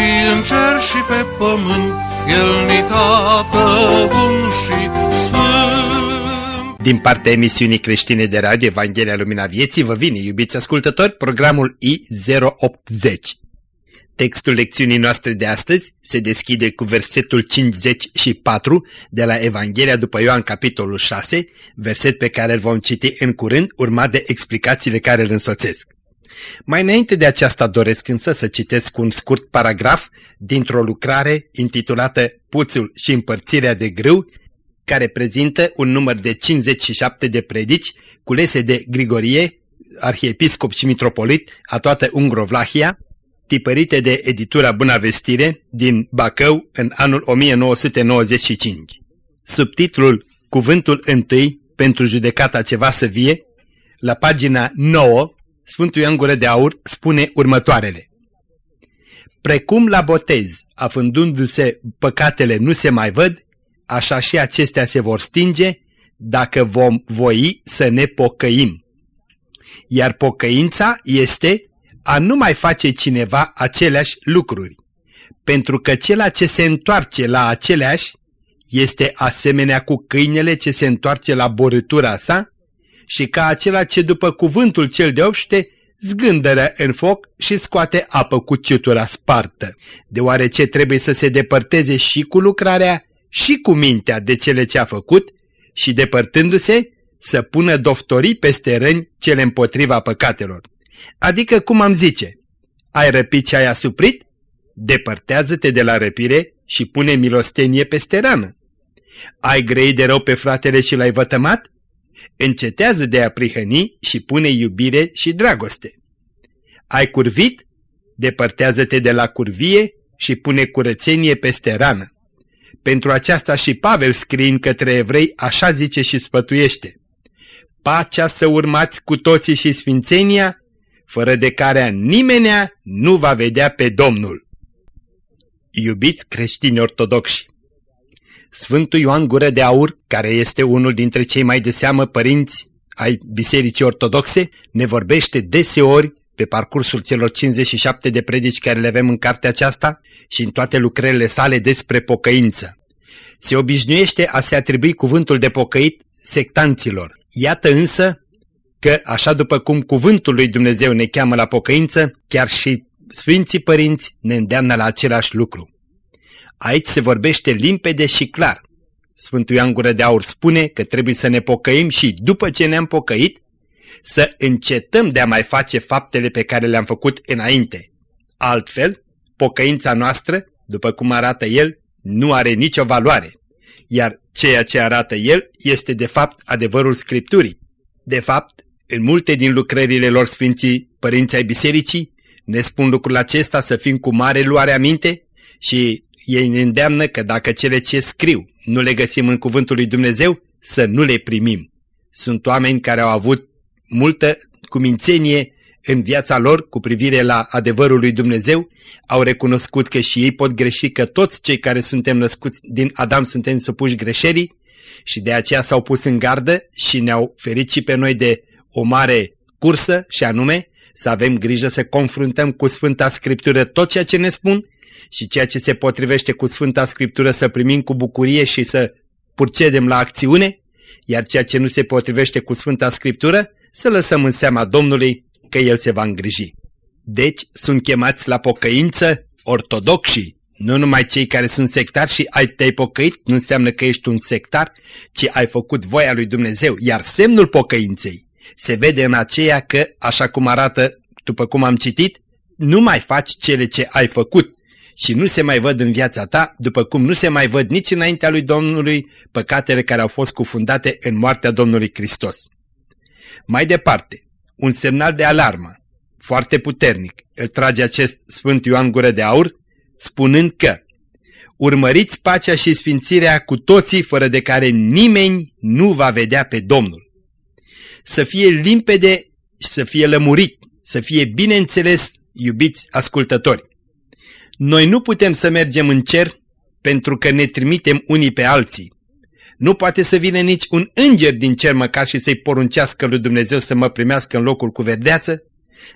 și în cer și pe pământ, El ni tată bun și sfânt. Din partea emisiunii creștine de radio Evanghelia Lumina Vieții vă vine, iubiți ascultători, programul I080. Textul lecțiunii noastre de astăzi se deschide cu versetul 54 de la Evanghelia după Ioan capitolul 6, verset pe care îl vom citi în curând, urmat de explicațiile care îl însoțesc. Mai înainte de aceasta doresc însă să citesc un scurt paragraf dintr-o lucrare intitulată Puțul și împărțirea de grâu, care prezintă un număr de 57 de predici culese de Grigorie, arhiepiscop și mitropolit a toată Ungrovlahia, tipărite de editura Bună Vestire din Bacău în anul 1995. Subtitlul Cuvântul întâi pentru judecata ceva să vie, la pagina 9, Sfântul Ioan Gură de Aur spune următoarele. Precum la botez, afândându-se păcatele nu se mai văd, așa și acestea se vor stinge dacă vom voi să ne pocăim. Iar pocăința este a nu mai face cineva aceleași lucruri, pentru că cela ce se întoarce la aceleași este asemenea cu câinele ce se întoarce la borâtura sa și ca acela ce după cuvântul cel de obște zgândără în foc și scoate apă cu ciutura spartă, deoarece trebuie să se depărteze și cu lucrarea și cu mintea de cele ce a făcut și depărtându-se să pună doftorii peste răni cele împotriva păcatelor. Adică, cum am zice, ai răpit ce ai asuprit? Depărtează-te de la răpire și pune milostenie peste rană. Ai grei de rău pe fratele și l-ai vătămat? Încetează de a prihăni și pune iubire și dragoste. Ai curvit? Depărtează-te de la curvie și pune curățenie peste rană. Pentru aceasta și Pavel scriind către evrei așa zice și spătuiește. Pacea să urmați cu toții și sfințenia, fără de care nimenea nu va vedea pe Domnul. Iubiți creștini ortodoxi! Sfântul Ioan Gură de Aur, care este unul dintre cei mai de seamă părinți ai Bisericii Ortodoxe, ne vorbește deseori pe parcursul celor 57 de predici care le avem în cartea aceasta și în toate lucrările sale despre pocăință. Se obișnuiește a se atribui cuvântul de pocăit sectanților. Iată însă că, așa după cum cuvântul lui Dumnezeu ne cheamă la pocăință, chiar și Sfinții Părinți ne îndeamnă la același lucru. Aici se vorbește limpede și clar. Sfântul Ioan Gură de Aur spune că trebuie să ne pocăim și după ce ne-am pocăit, să încetăm de a mai face faptele pe care le-am făcut înainte. Altfel, pocăința noastră, după cum arată el, nu are nicio valoare, iar ceea ce arată el este de fapt adevărul Scripturii. De fapt, în multe din lucrările lor Sfinții Părinții ai Bisericii ne spun lucrul acesta să fim cu mare luare aminte și ei ne îndeamnă că dacă cele ce scriu nu le găsim în cuvântul lui Dumnezeu, să nu le primim. Sunt oameni care au avut multă cumințenie în viața lor cu privire la adevărul lui Dumnezeu, au recunoscut că și ei pot greși, că toți cei care suntem născuți din Adam suntem supuși greșerii și de aceea s-au pus în gardă și ne-au ferit și pe noi de o mare cursă și anume să avem grijă să confruntăm cu Sfânta Scriptură tot ceea ce ne spun și ceea ce se potrivește cu Sfânta Scriptură să primim cu bucurie și să purcedem la acțiune, iar ceea ce nu se potrivește cu Sfânta Scriptură să lăsăm în seama Domnului că El se va îngriji. Deci sunt chemați la pocăință ortodoxii, nu numai cei care sunt sectari și ai te-ai pocăit nu înseamnă că ești un sectar, ci ai făcut voia lui Dumnezeu, iar semnul pocăinței se vede în aceea că, așa cum arată, după cum am citit, nu mai faci cele ce ai făcut și nu se mai văd în viața ta, după cum nu se mai văd nici înaintea lui Domnului păcatele care au fost cufundate în moartea Domnului Hristos. Mai departe, un semnal de alarmă, foarte puternic, îl trage acest Sfânt Ioan Gură de Aur, spunând că urmăriți pacea și sfințirea cu toții fără de care nimeni nu va vedea pe Domnul. Să fie limpede și să fie lămurit, să fie bine înțeles, iubiți ascultători. Noi nu putem să mergem în cer pentru că ne trimitem unii pe alții. Nu poate să vină nici un înger din cer măcar și să-i poruncească lui Dumnezeu să mă primească în locul cu verdeață,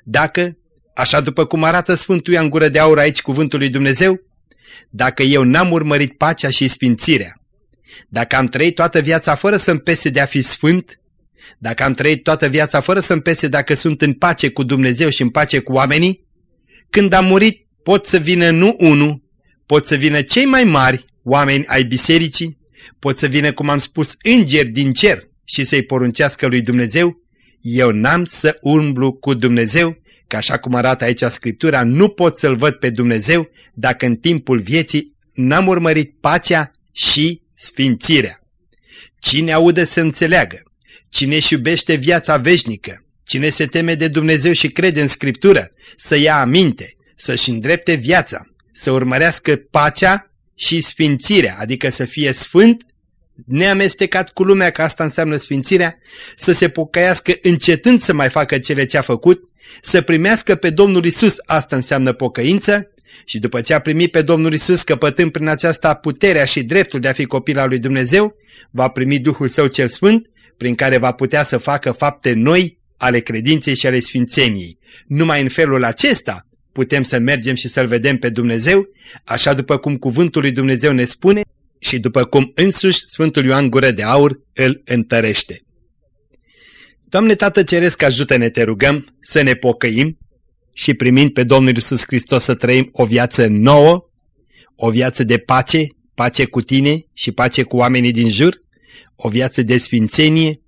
dacă, așa după cum arată Sfântul Ioan Gură de Aur aici cuvântul lui Dumnezeu, dacă eu n-am urmărit pacea și sfințirea, dacă am trăit toată viața fără să-mi pese de a fi sfânt, dacă am trăit toată viața fără să-mi pese dacă sunt în pace cu Dumnezeu și în pace cu oamenii, când am murit pot să vină nu unul, pot să vină cei mai mari oameni ai bisericii, pot să vină, cum am spus, îngeri din cer și să-i poruncească lui Dumnezeu, eu n-am să umblu cu Dumnezeu, că așa cum arată aici Scriptura, nu pot să-L văd pe Dumnezeu dacă în timpul vieții n-am urmărit pacea și sfințirea. Cine aude să înțeleagă, cine își iubește viața veșnică, cine se teme de Dumnezeu și crede în Scriptură, să ia aminte, să-și îndrepte viața, să urmărească pacea și sfințirea, adică să fie sfânt, neamestecat cu lumea, că asta înseamnă sfințirea, să se pocăiască încetând să mai facă cele ce a făcut, să primească pe Domnul Isus, asta înseamnă pocăință, și după ce a primit pe Domnul Isus, căpătând prin aceasta puterea și dreptul de a fi copil al lui Dumnezeu, va primi Duhul Său cel Sfânt, prin care va putea să facă fapte noi ale credinței și ale sfințeniei. Numai în felul acesta putem să mergem și să-L vedem pe Dumnezeu, așa după cum cuvântul lui Dumnezeu ne spune și după cum însuși Sfântul Ioan Gură de Aur îl întărește. Doamne Tată Ceresc, ajută-ne, te rugăm, să ne pocăim și primind pe Domnul Iisus Hristos să trăim o viață nouă, o viață de pace, pace cu tine și pace cu oamenii din jur, o viață de sfințenie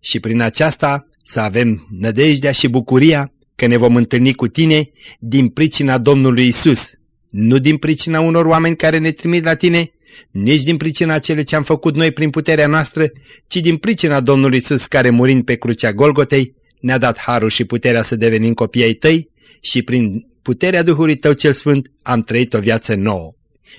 și prin aceasta să avem nădejdea și bucuria că ne vom întâlni cu tine din pricina Domnului Isus, nu din pricina unor oameni care ne trimit la tine, nici din pricina cele ce am făcut noi prin puterea noastră, ci din pricina Domnului Isus care murind pe crucea Golgotei ne-a dat harul și puterea să devenim copii ai tăi și prin puterea Duhului Tău cel Sfânt am trăit o viață nouă.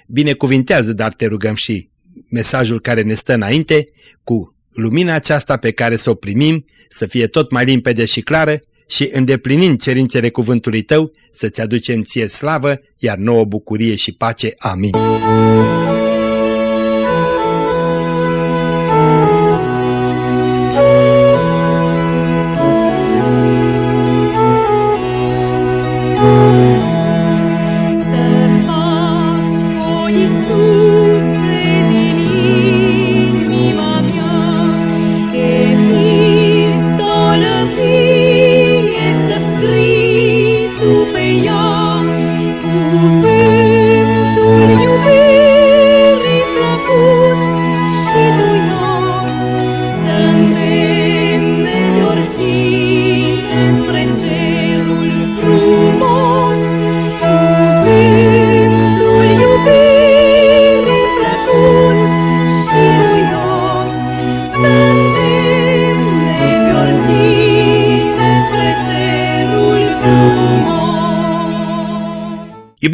Binecuvintează, dar te rugăm și mesajul care ne stă înainte, cu lumina aceasta pe care să o primim, să fie tot mai limpede și clară și îndeplinind cerințele cuvântului tău, să-ți aducem ție slavă, iar nouă bucurie și pace. Amin.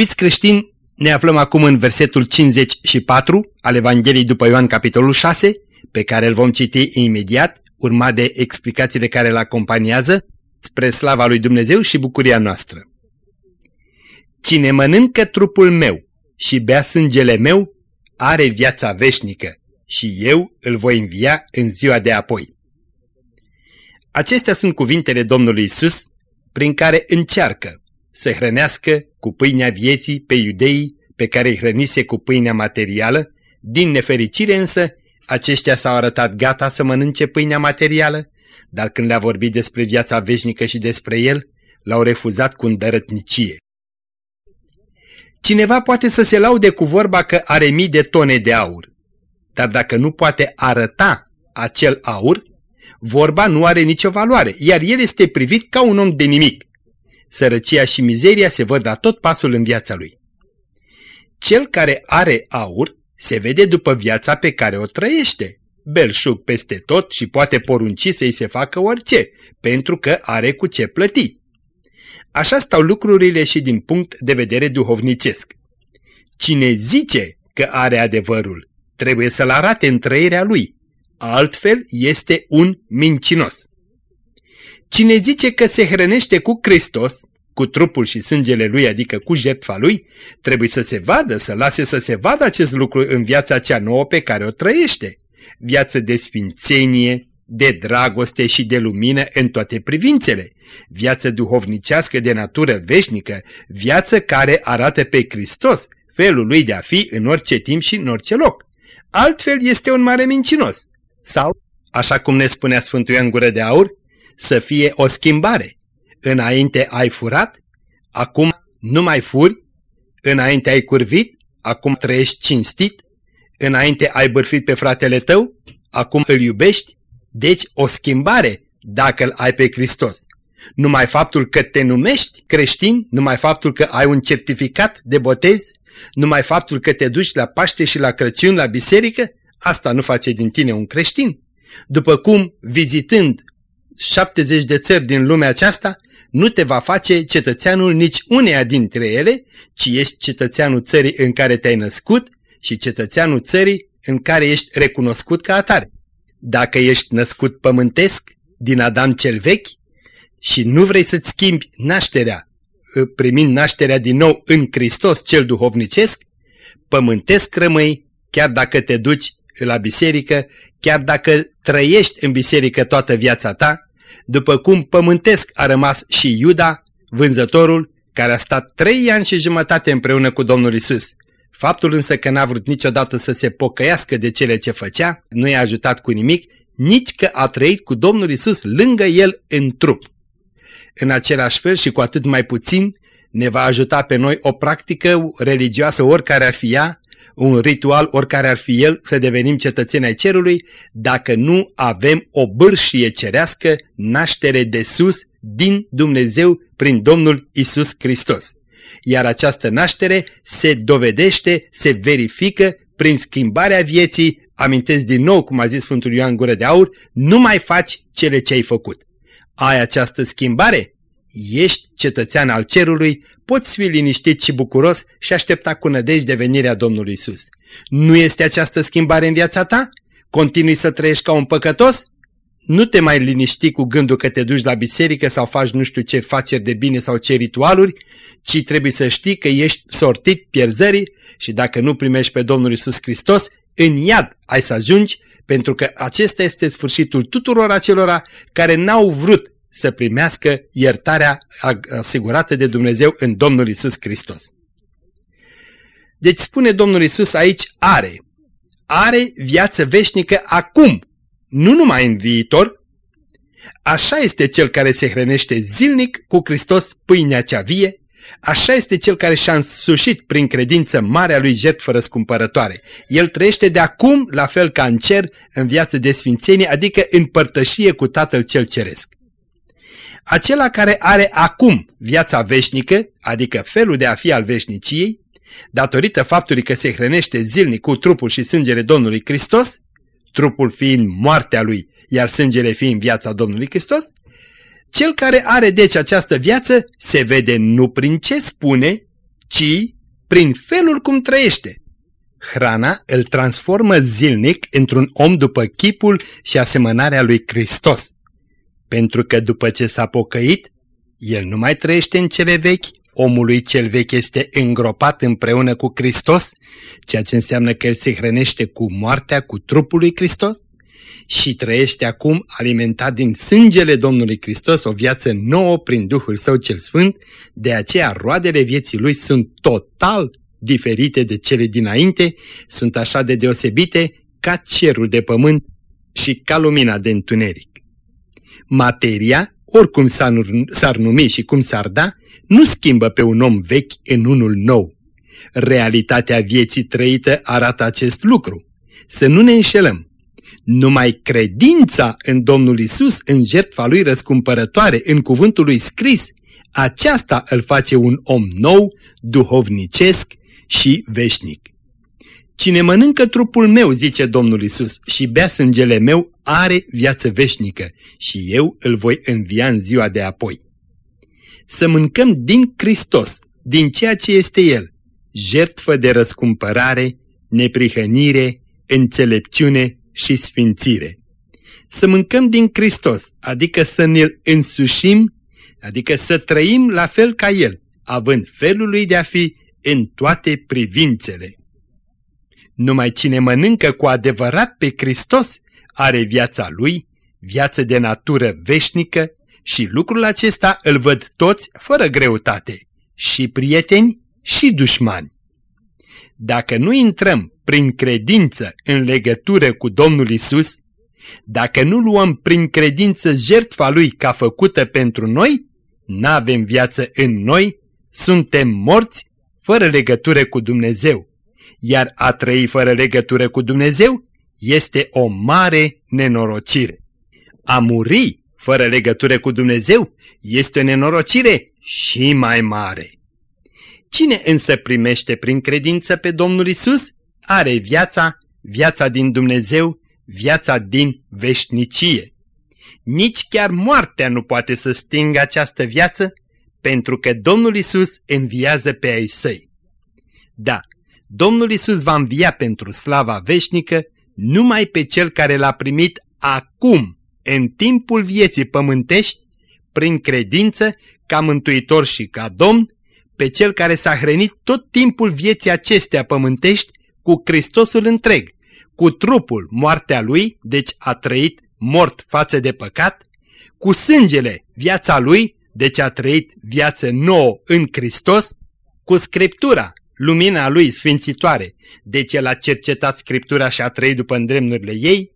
Iubiți creștini, ne aflăm acum în versetul 54 al Evangheliei după Ioan capitolul 6, pe care îl vom citi imediat, urmat de explicațiile care îl acompaniază, spre slava lui Dumnezeu și bucuria noastră. Cine mănâncă trupul meu și bea sângele meu, are viața veșnică și eu îl voi învia în ziua de apoi. Acestea sunt cuvintele Domnului Isus, prin care încearcă să hrănească cu pâinea vieții pe iudeii pe care îi hrănise cu pâinea materială, din nefericire însă aceștia s-au arătat gata să mănânce pâinea materială, dar când le-a vorbit despre viața veșnică și despre el, l-au refuzat cu îndărătnicie. Cineva poate să se laude cu vorba că are mii de tone de aur, dar dacă nu poate arăta acel aur, vorba nu are nicio valoare, iar el este privit ca un om de nimic sărăcia și mizeria se văd la tot pasul în viața lui. Cel care are aur se vede după viața pe care o trăiește. Belșug peste tot și poate porunci să-i se facă orice, pentru că are cu ce plăti. Așa stau lucrurile și din punct de vedere duhovnicesc. Cine zice că are adevărul, trebuie să-l arate în trăirea lui, altfel este un mincinos. Cine zice că se hrănește cu Hristos, cu trupul și sângele lui, adică cu jertfa lui, trebuie să se vadă, să lase să se vadă acest lucru în viața cea nouă pe care o trăiește. Viață de sfințenie, de dragoste și de lumină în toate privințele. Viață duhovnicească de natură veșnică, viață care arată pe Hristos, felul lui de a fi în orice timp și în orice loc. Altfel este un mare mincinos. Sau, așa cum ne spunea Sfântul Ioan Gură de Aur, să fie o schimbare. Înainte ai furat, acum nu mai furi, înainte ai curvit, acum trăiești cinstit, înainte ai bârfit pe fratele tău, acum îl iubești, deci o schimbare dacă îl ai pe Hristos. Numai faptul că te numești creștin, numai faptul că ai un certificat de botez, numai faptul că te duci la Paște și la Crăciun la biserică, asta nu face din tine un creștin. După cum, vizitând 70 de țări din lumea aceasta, nu te va face cetățeanul nici uneia dintre ele, ci ești cetățeanul țării în care te-ai născut și cetățeanul țării în care ești recunoscut ca atare. Dacă ești născut pământesc, din Adam cel vechi, și nu vrei să-ți schimbi nașterea, ă, primind nașterea din nou în Hristos cel duhovnicesc, pământesc rămâi, chiar dacă te duci la biserică, chiar dacă trăiești în biserică toată viața ta, după cum pământesc a rămas și Iuda, vânzătorul, care a stat trei ani și jumătate împreună cu Domnul Isus. Faptul însă că n-a vrut niciodată să se pocăiască de cele ce făcea, nu i-a ajutat cu nimic, nici că a trăit cu Domnul Isus lângă el în trup. În același fel și cu atât mai puțin, ne va ajuta pe noi o practică religioasă, oricare ar fi ea, un ritual, oricare ar fi el, să devenim cetățeni ai cerului, dacă nu avem o bârșie cerească, naștere de sus, din Dumnezeu, prin Domnul Isus Hristos. Iar această naștere se dovedește, se verifică prin schimbarea vieții, amintesc din nou, cum a zis Sfântul Ioan Gură de Aur, nu mai faci cele ce ai făcut. Ai această schimbare? Ești cetățean al cerului, poți fi liniștit și bucuros și aștepta cu nădejde venirea Domnului Isus. Nu este această schimbare în viața ta? Continui să trăiești ca un păcătos? Nu te mai liniști cu gândul că te duci la biserică sau faci nu știu ce faceri de bine sau ce ritualuri, ci trebuie să știi că ești sortit pierzării și dacă nu primești pe Domnul Isus Hristos, în iad ai să ajungi, pentru că acesta este sfârșitul tuturor acelora care n-au vrut să primească iertarea asigurată de Dumnezeu în Domnul Isus Hristos. Deci spune Domnul Isus aici are. Are viață veșnică acum, nu numai în viitor. Așa este cel care se hrănește zilnic cu Hristos pâinea cea vie, Așa este cel care și-a însușit prin credință marea lui jertfă răscumpărătoare. El trăiește de acum la fel ca în cer, în viață de sfințenie, adică în părtășie cu Tatăl cel Ceresc. Acela care are acum viața veșnică, adică felul de a fi al veșniciei, datorită faptului că se hrănește zilnic cu trupul și sângele Domnului Hristos, trupul fiind moartea lui, iar sângele fiind viața Domnului Hristos, cel care are deci această viață se vede nu prin ce spune, ci prin felul cum trăiește. Hrana îl transformă zilnic într-un om după chipul și asemănarea lui Hristos. Pentru că după ce s-a pocăit, el nu mai trăiește în cele vechi, omului cel vechi este îngropat împreună cu Hristos, ceea ce înseamnă că el se hrănește cu moartea, cu trupul lui Hristos, și trăiește acum alimentat din sângele Domnului Hristos o viață nouă prin Duhul Său cel Sfânt, de aceea roadele vieții lui sunt total diferite de cele dinainte, sunt așa de deosebite ca cerul de pământ și ca lumina de întuneric. Materia, oricum s-ar numi și cum s-ar da, nu schimbă pe un om vechi în unul nou. Realitatea vieții trăită arată acest lucru. Să nu ne înșelăm. Numai credința în Domnul Isus, în jertfa lui răscumpărătoare, în cuvântul lui scris, aceasta îl face un om nou, duhovnicesc și veșnic. Cine mănâncă trupul meu, zice Domnul Isus, și bea sângele meu, are viață veșnică și eu îl voi învia în ziua de apoi. Să mâncăm din Hristos, din ceea ce este El, jertfă de răscumpărare, neprihănire, înțelepciune și sfințire. Să mâncăm din Hristos, adică să ne-L însușim, adică să trăim la fel ca El, având felul Lui de a fi în toate privințele. Numai cine mănâncă cu adevărat pe Hristos are viața Lui, viață de natură veșnică și lucrul acesta îl văd toți fără greutate, și prieteni și dușmani. Dacă nu intrăm prin credință în legătură cu Domnul Isus, dacă nu luăm prin credință jertfa Lui ca făcută pentru noi, n-avem viață în noi, suntem morți fără legătură cu Dumnezeu. Iar a trăi fără legătură cu Dumnezeu este o mare nenorocire. A muri fără legătură cu Dumnezeu este o nenorocire și mai mare. Cine însă primește prin credință pe Domnul Isus, are viața, viața din Dumnezeu, viața din veșnicie. Nici chiar moartea nu poate să stingă această viață, pentru că Domnul Isus înviază pe ai săi. Da, Domnul Isus va învia pentru slava veșnică numai pe cel care l-a primit acum, în timpul vieții pământești, prin credință, ca mântuitor și ca domn, pe cel care s-a hrănit tot timpul vieții acestea pământești cu Hristosul întreg, cu trupul, moartea lui, deci a trăit mort față de păcat, cu sângele, viața lui, deci a trăit viață nouă în Hristos, cu Scriptura, lumina lui sfințitoare, deci el a cercetat Scriptura și a trăit după îndremnurile ei,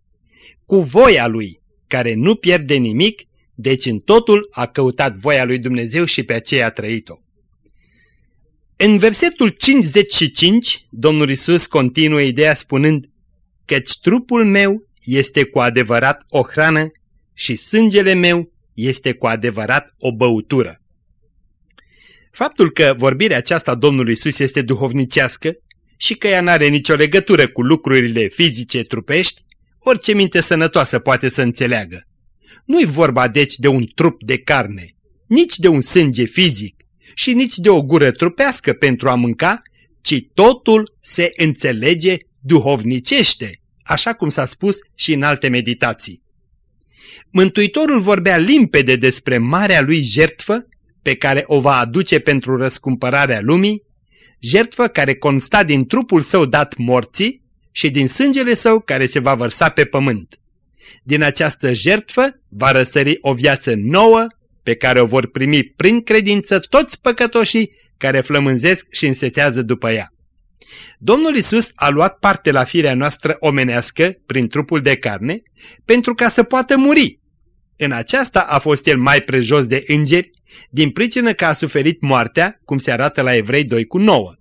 cu voia lui, care nu pierde nimic, deci în totul a căutat voia lui Dumnezeu și pe aceea a trăit-o. În versetul 55, Domnul Isus continuă ideea spunând căci trupul meu este cu adevărat o hrană și sângele meu este cu adevărat o băutură. Faptul că vorbirea aceasta Domnului Isus este duhovnicească și că ea n-are nicio legătură cu lucrurile fizice trupești, orice minte sănătoasă poate să înțeleagă. Nu-i vorba deci de un trup de carne, nici de un sânge fizic și nici de o gură trupească pentru a mânca, ci totul se înțelege duhovnicește, așa cum s-a spus și în alte meditații. Mântuitorul vorbea limpede despre marea lui jertfă pe care o va aduce pentru răscumpărarea lumii, jertfă care consta din trupul său dat morții și din sângele său care se va vărsa pe pământ. Din această jertfă va răsări o viață nouă pe care o vor primi prin credință toți păcătoșii care flămânzesc și însetează după ea. Domnul Isus a luat parte la firea noastră omenească prin trupul de carne pentru ca să poată muri. În aceasta a fost el mai prejos de îngeri din pricină că a suferit moartea, cum se arată la Evrei 2 cu 9.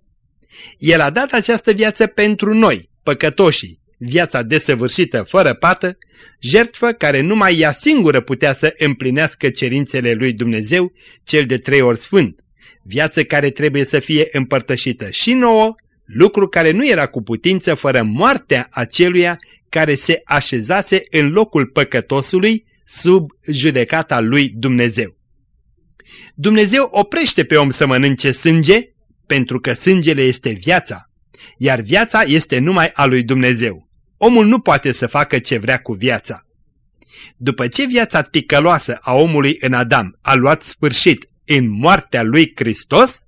El a dat această viață pentru noi, păcătoșii, viața desăvârșită fără pată, jertfă care numai ea singură putea să împlinească cerințele lui Dumnezeu, cel de trei ori sfânt, viață care trebuie să fie împărtășită și nouă, lucru care nu era cu putință fără moartea aceluia care se așezase în locul păcătosului sub judecata lui Dumnezeu. Dumnezeu oprește pe om să mănânce sânge, pentru că sângele este viața, iar viața este numai a lui Dumnezeu. Omul nu poate să facă ce vrea cu viața. După ce viața ticăloasă a omului în Adam a luat sfârșit în moartea lui Hristos,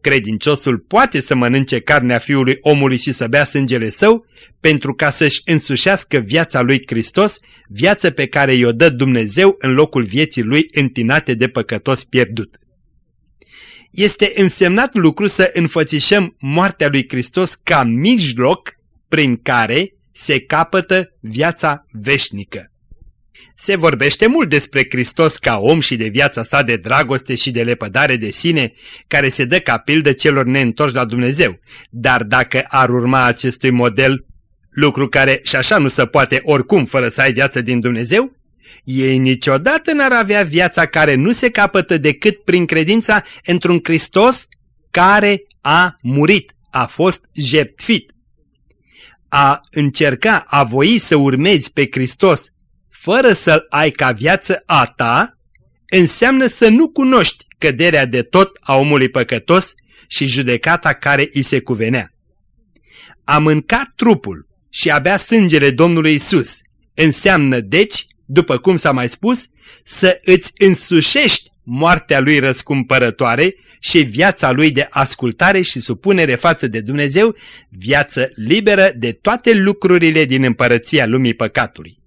credinciosul poate să mănânce carnea fiului omului și să bea sângele său pentru ca să-și însușească viața lui Hristos, viață pe care i-o dă Dumnezeu în locul vieții lui întinate de păcătos pierdut. Este însemnat lucru să înfățișăm moartea lui Hristos ca mijloc prin care se capătă viața veșnică. Se vorbește mult despre Hristos ca om și de viața sa de dragoste și de lepădare de sine, care se dă ca pildă celor neîntorși la Dumnezeu. Dar dacă ar urma acestui model, lucru care și așa nu se poate oricum fără să ai viață din Dumnezeu, ei niciodată n-ar avea viața care nu se capătă decât prin credința într-un Hristos care a murit, a fost jertfit. A încerca, a voi să urmezi pe Hristos fără să-L ai ca viață a ta, înseamnă să nu cunoști căderea de tot a omului păcătos și judecata care îi se cuvenea. A mânca trupul și abia sângele Domnului Isus înseamnă deci, după cum s-a mai spus, să îți însușești moartea lui răscumpărătoare și viața lui de ascultare și supunere față de Dumnezeu, viață liberă de toate lucrurile din împărăția lumii păcatului.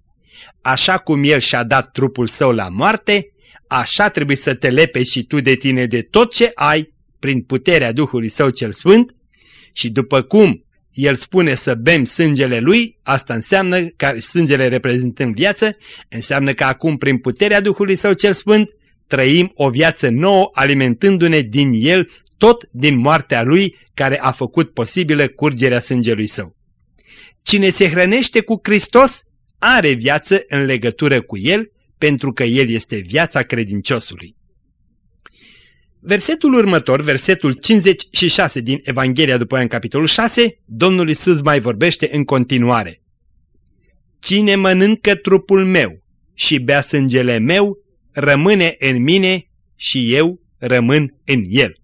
Așa cum El și-a dat trupul său la moarte, așa trebuie să te lepe și tu de tine de tot ce ai prin puterea Duhului Său cel Sfânt și după cum el spune să bem sângele lui, asta înseamnă că sângele reprezentând viață, înseamnă că acum prin puterea Duhului Său cel Sfânt trăim o viață nouă alimentându-ne din el tot din moartea lui care a făcut posibilă curgerea sângelui său. Cine se hrănește cu Hristos are viață în legătură cu el pentru că el este viața credinciosului. Versetul următor, versetul 56 din Evanghelia după în capitolul 6, Domnul Isus mai vorbește în continuare. Cine mănâncă trupul meu și bea sângele meu, rămâne în mine și eu rămân în el.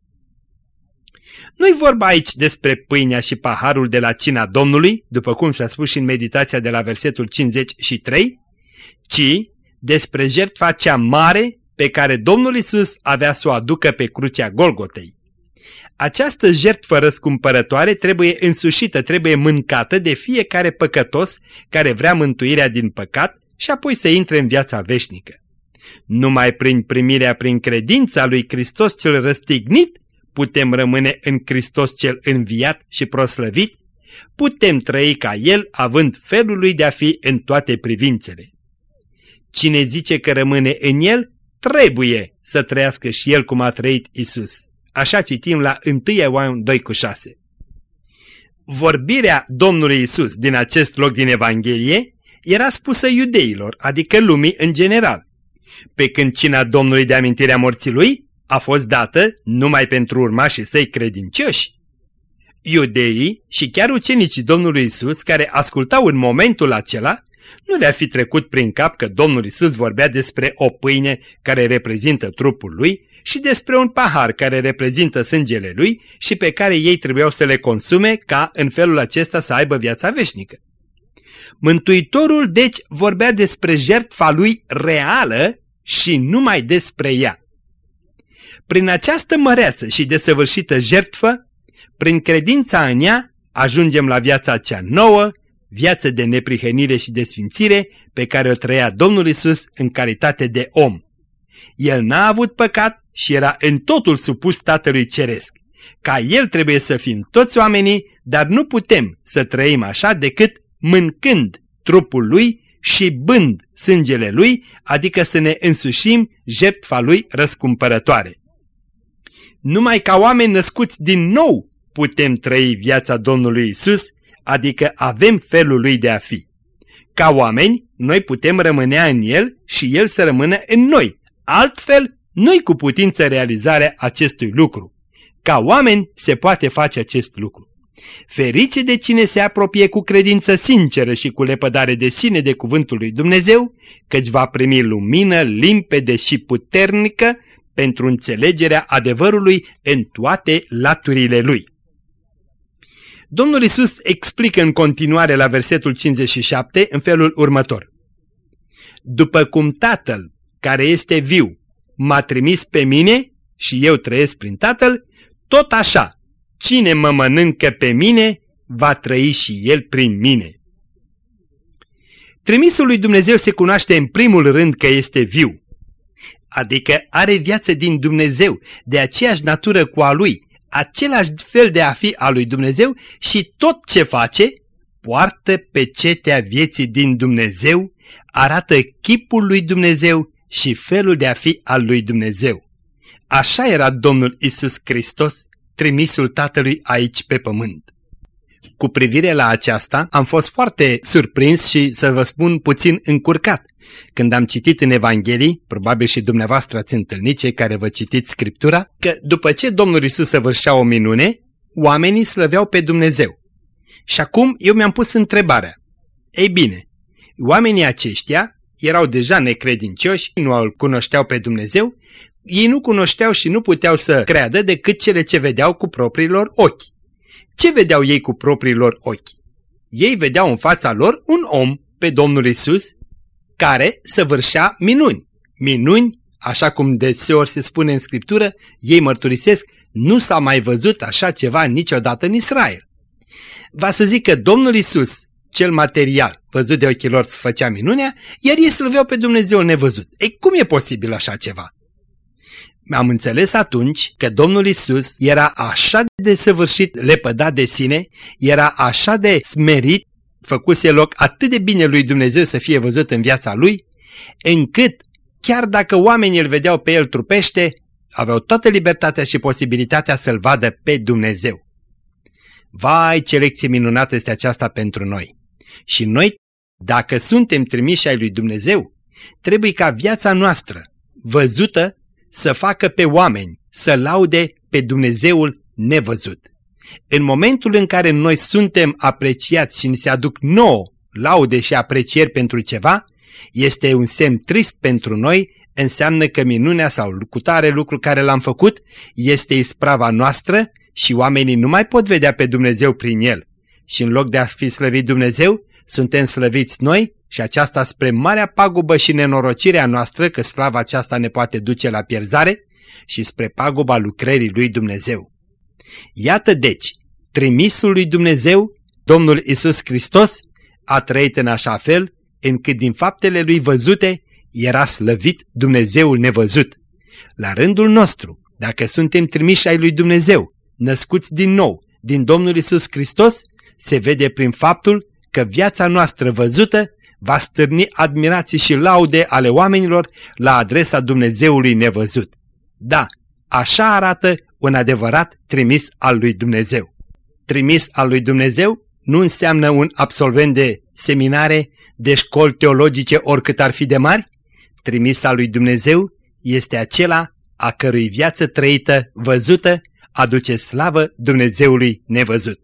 Nu-i vorba aici despre pâinea și paharul de la cina Domnului, după cum s-a spus și în meditația de la versetul 53, ci despre jertfa cea mare pe care Domnul Isus avea să o aducă pe crucea Golgotei. Această jertfă răscumpărătoare trebuie însușită, trebuie mâncată de fiecare păcătos care vrea mântuirea din păcat și apoi să intre în viața veșnică. Numai prin primirea prin credința lui Hristos cel răstignit putem rămâne în Hristos cel înviat și proslăvit, putem trăi ca El având felul lui de a fi în toate privințele. Cine zice că rămâne în El, trebuie să trăiască și El cum a trăit Isus. Așa citim la 1 Ioan 2 cu 6. Vorbirea Domnului Isus din acest loc din Evanghelie era spusă iudeilor, adică lumii în general pe când cina Domnului de amintirea morții lui a fost dată numai pentru urmașii săi credincioși. Iudeii și chiar ucenicii Domnului Isus care ascultau în momentul acela nu le-a fi trecut prin cap că Domnul Isus vorbea despre o pâine care reprezintă trupul lui și despre un pahar care reprezintă sângele lui și pe care ei trebuiau să le consume ca în felul acesta să aibă viața veșnică. Mântuitorul deci vorbea despre jertfa lui reală și numai despre ea. Prin această măreață și desăvârșită jertfă, prin credința în ea, ajungem la viața cea nouă, viață de neprihănire și de sfințire pe care o trăia Domnul Isus în calitate de om. El n-a avut păcat și era în totul supus Tatălui Ceresc. Ca El trebuie să fim toți oamenii, dar nu putem să trăim așa decât mâncând trupul Lui și bând sângele Lui, adică să ne însușim jertfa Lui răscumpărătoare. Numai ca oameni născuți din nou putem trăi viața Domnului Isus, adică avem felul Lui de a fi. Ca oameni, noi putem rămânea în El și El să rămână în noi. Altfel, nu-i cu putință realizarea acestui lucru. Ca oameni se poate face acest lucru. Ferice de cine se apropie cu credință sinceră și cu lepădare de sine de cuvântul lui Dumnezeu, căci va primi lumină limpede și puternică pentru înțelegerea adevărului în toate laturile lui. Domnul Isus explică în continuare la versetul 57 în felul următor. După cum Tatăl, care este viu, m-a trimis pe mine și eu trăiesc prin Tatăl, tot așa Cine mă mănâncă pe mine, va trăi și el prin mine. Trimisul lui Dumnezeu se cunoaște în primul rând că este viu, adică are viață din Dumnezeu, de aceeași natură cu a lui, același fel de a fi a lui Dumnezeu și tot ce face poartă pe cetea vieții din Dumnezeu, arată chipul lui Dumnezeu și felul de a fi al lui Dumnezeu. Așa era Domnul Isus Hristos trimisul Tatălui aici pe pământ. Cu privire la aceasta, am fost foarte surprins și, să vă spun, puțin încurcat. Când am citit în Evanghelii, probabil și dumneavoastră ați întâlnit cei care vă citiți Scriptura, că după ce Domnul Isus săvârșea o minune, oamenii slăveau pe Dumnezeu. Și acum eu mi-am pus întrebarea. Ei bine, oamenii aceștia erau deja necredincioși, nu îl cunoșteau pe Dumnezeu, ei nu cunoșteau și nu puteau să creadă decât cele ce vedeau cu propriilor ochi. Ce vedeau ei cu propriilor ochi? Ei vedeau în fața lor un om, pe Domnul Isus, care săvârșea minuni. Minuni, așa cum deseori se spune în Scriptură, ei mărturisesc, nu s-a mai văzut așa ceva niciodată în Israel. Va să zic că Domnul Isus, cel material, văzut de ochii lor, făcea minunea, iar ei slăveau pe Dumnezeu nevăzut. Ei, cum e posibil așa ceva? Am înțeles atunci că Domnul Isus era așa de săvârșit lepădat de sine, era așa de smerit, făcuse loc atât de bine lui Dumnezeu să fie văzut în viața lui, încât, chiar dacă oamenii îl vedeau pe el trupește, aveau toată libertatea și posibilitatea să-L vadă pe Dumnezeu. Vai, ce lecție minunată este aceasta pentru noi! Și noi, dacă suntem trimiși ai lui Dumnezeu, trebuie ca viața noastră, văzută, să facă pe oameni să laude pe Dumnezeul nevăzut. În momentul în care noi suntem apreciați și ni se aduc nouă laude și aprecieri pentru ceva, este un semn trist pentru noi, înseamnă că minunea sau lucrutare lucru care l-am făcut este isprava noastră și oamenii nu mai pot vedea pe Dumnezeu prin el. Și în loc de a fi slăvit Dumnezeu, suntem slăviți noi și aceasta spre marea pagubă și nenorocirea noastră că slava aceasta ne poate duce la pierzare și spre paguba lucrării lui Dumnezeu. Iată deci, trimisul lui Dumnezeu, Domnul Isus Hristos, a trăit în așa fel încât din faptele lui văzute era slăvit Dumnezeul nevăzut. La rândul nostru, dacă suntem trimiși ai lui Dumnezeu, născuți din nou din Domnul Isus Hristos, se vede prin faptul că viața noastră văzută va stârni admirații și laude ale oamenilor la adresa Dumnezeului nevăzut. Da, așa arată un adevărat trimis al lui Dumnezeu. Trimis al lui Dumnezeu nu înseamnă un absolvent de seminare, de școli teologice oricât ar fi de mari. Trimis al lui Dumnezeu este acela a cărui viață trăită, văzută, aduce slavă Dumnezeului nevăzut.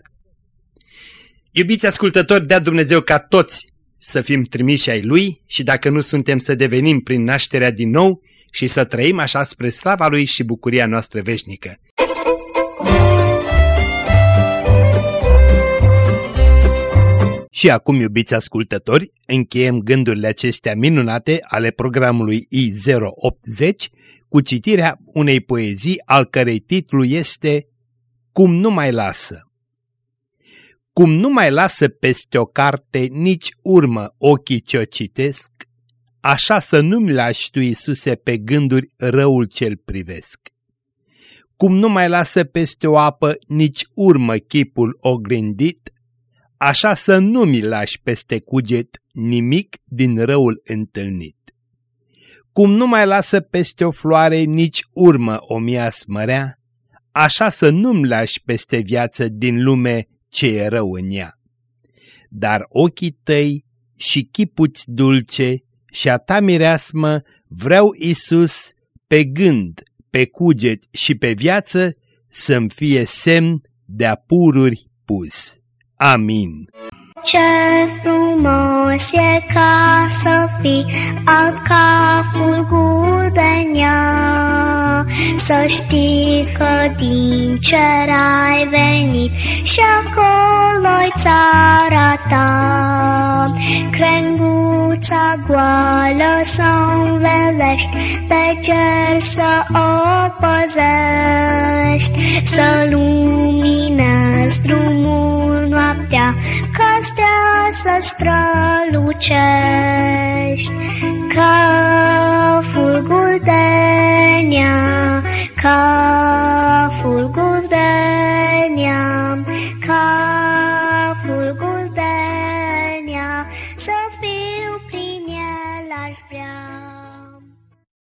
Iubiți ascultători, dea Dumnezeu ca toți să fim trimiși ai Lui și dacă nu suntem să devenim prin nașterea din nou și să trăim așa spre slava Lui și bucuria noastră veșnică. Și acum, iubiți ascultători, încheiem gândurile acestea minunate ale programului I080 cu citirea unei poezii al cărei titlu este Cum nu mai lasă. Cum nu mai lasă peste o carte nici urmă ochii ce-o citesc, așa să nu-mi lași tu, Iisuse, pe gânduri răul cel privesc. Cum nu mai lasă peste o apă nici urmă chipul oglindit, așa să nu mi lași peste cuget nimic din răul întâlnit. Cum nu mai lasă peste o floare nici urmă o mia smărea, așa să nu-mi lași peste viață din lume ce e rău în ea. Dar ochii tăi și chipuți dulce și a ta mireasmă vreau, Isus, pe gând, pe cuget și pe viață să-mi fie semn de-a pururi pus. Amin. Ce frumos e ca să fii alb ca fulgur de nea, Să știi că din cer ai venit și acolo-i țara ta. Crenguța goală să învelești, de cer să o păzești, Să luminezi drumul noaptea, ca dragostea să strălucești Ca fulgul de nea, ca fulgul de nea